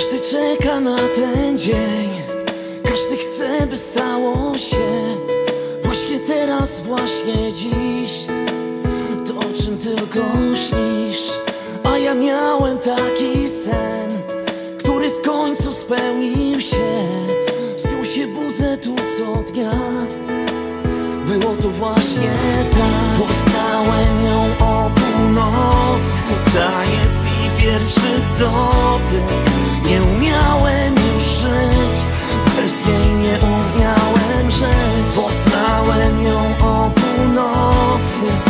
Każdy czeka na ten dzień. Każdy chce, by stało się Właśnie teraz, właśnie dziś. To o czym tylko śnisz. A ja miałem taki sen Który w końcu spełnił się. Z nią się budzę tu co dnia. Było to właśnie tak. Poznałem ją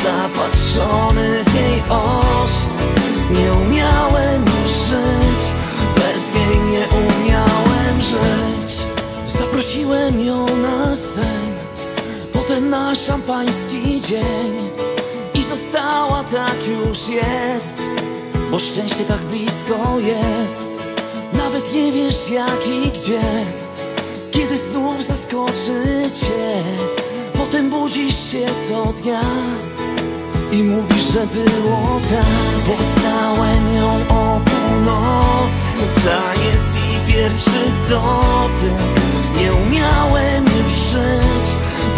Zapatrzony w jej oczy Nie umiałem już żyć Bez niej nie umiałem żyć. Zaprosiłem ją na sen Potem na szampański dzień. I została tak już jest Bo szczęście tak blisko jest. Nawet nie wiesz jak i gdzie. Kiedy znów zaskoczy cię Potem budzisz się co dnia i mówisz, że było tak Poznałem ją o północy Taniec i pierwszy dotyk. Nie umiałem już żyć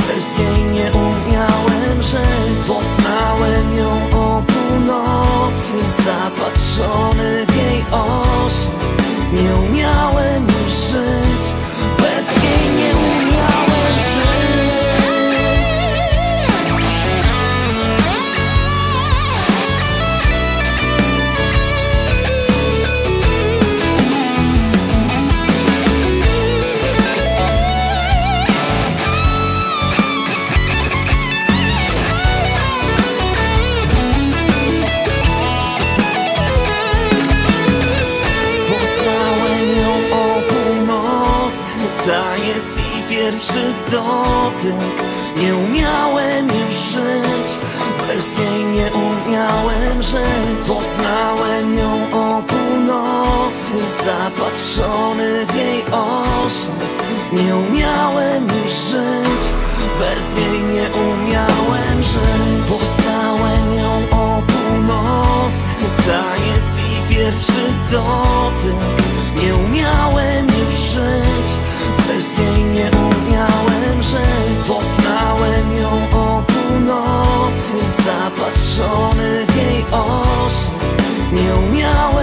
Bez niej nie umiałem żyć. Poznałem ją o północy Zapatrzony w jej oczy. Nie umiałem już żyć I pierwszy dotyk. Nie umiałem już żyć. Bez niej nie umiałem żyć. Poznałem ją o północy. Zapatrzony w jej oczy. Nie umiałem już żyć. Bez niej nie umiałem żyć. Poznałem ją o północy. Taniec i pierwszy dotyk. Nie umiałem już żyć północy Zapatrzony